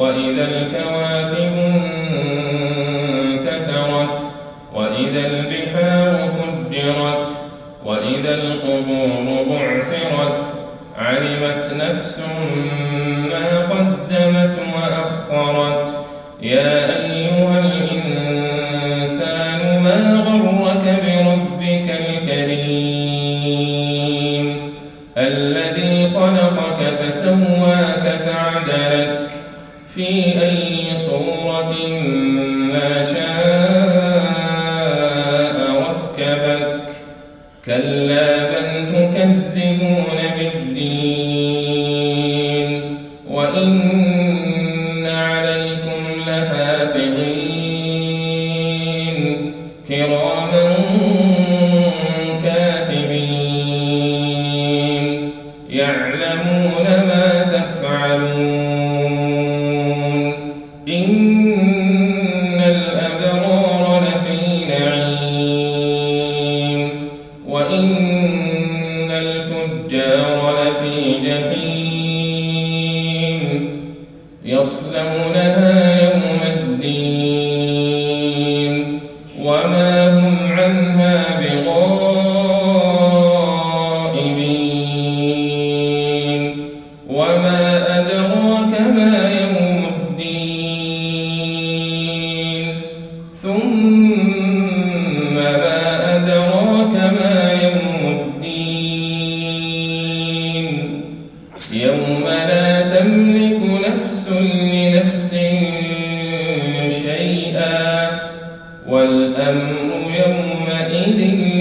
وإذا الكواكب انتثرت وإذا البحار فجرت وإذا القبور بعثرت علمت نفس في أي صورة ما شاء ركبك. كلا بل تكذبون بالدين. وإن عيد